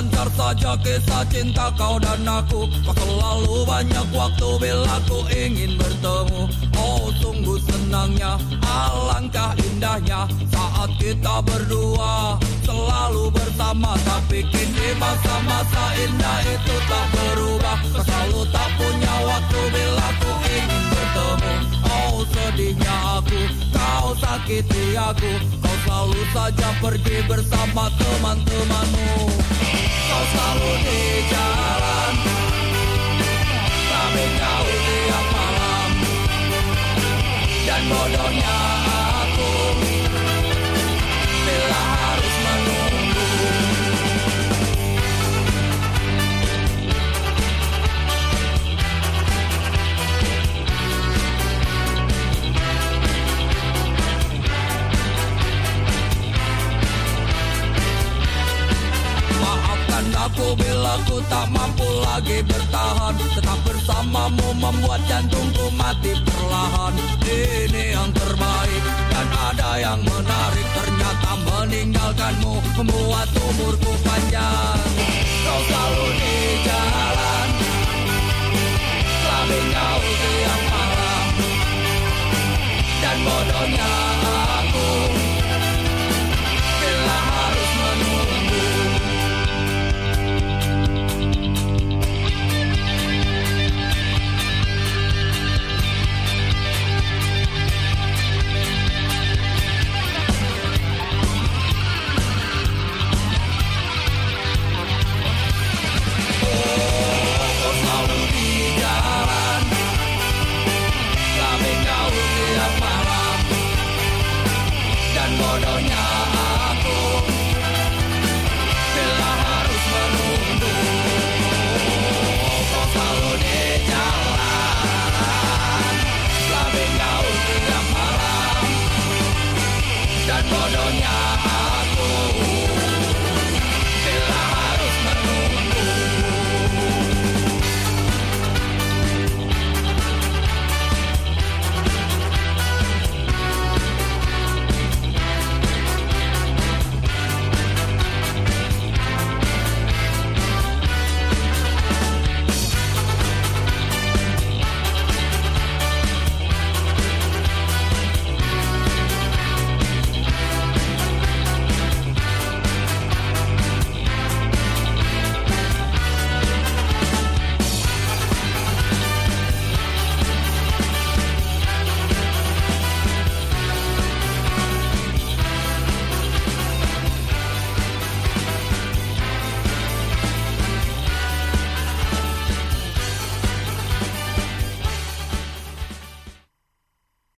lancar saja kisah cinta kau dan aku. Kau selalu banyak waktu bila ku ingin bertemu. Oh sungguh senangnya, alangkah indahnya Saat kita berdua selalu bersama. Tapi kini masa-masa indah itu tak berubah. Selalu tak punya waktu bila ku ingin bertemu. Oh sedihnya aku, kau sakiti aku. Kau selalu saja pergi bersama teman-temanmu bodohnya bila ku tak mampu lagi bertahan. Tetap bersamamu membuat jantungku mati perlahan. Ini yang terbaik dan ada yang menarik. Ternyata meninggalkanmu membuat umurku panjang. Kau selalu di jalan. Selalu kau tiap malam Dan bodohnya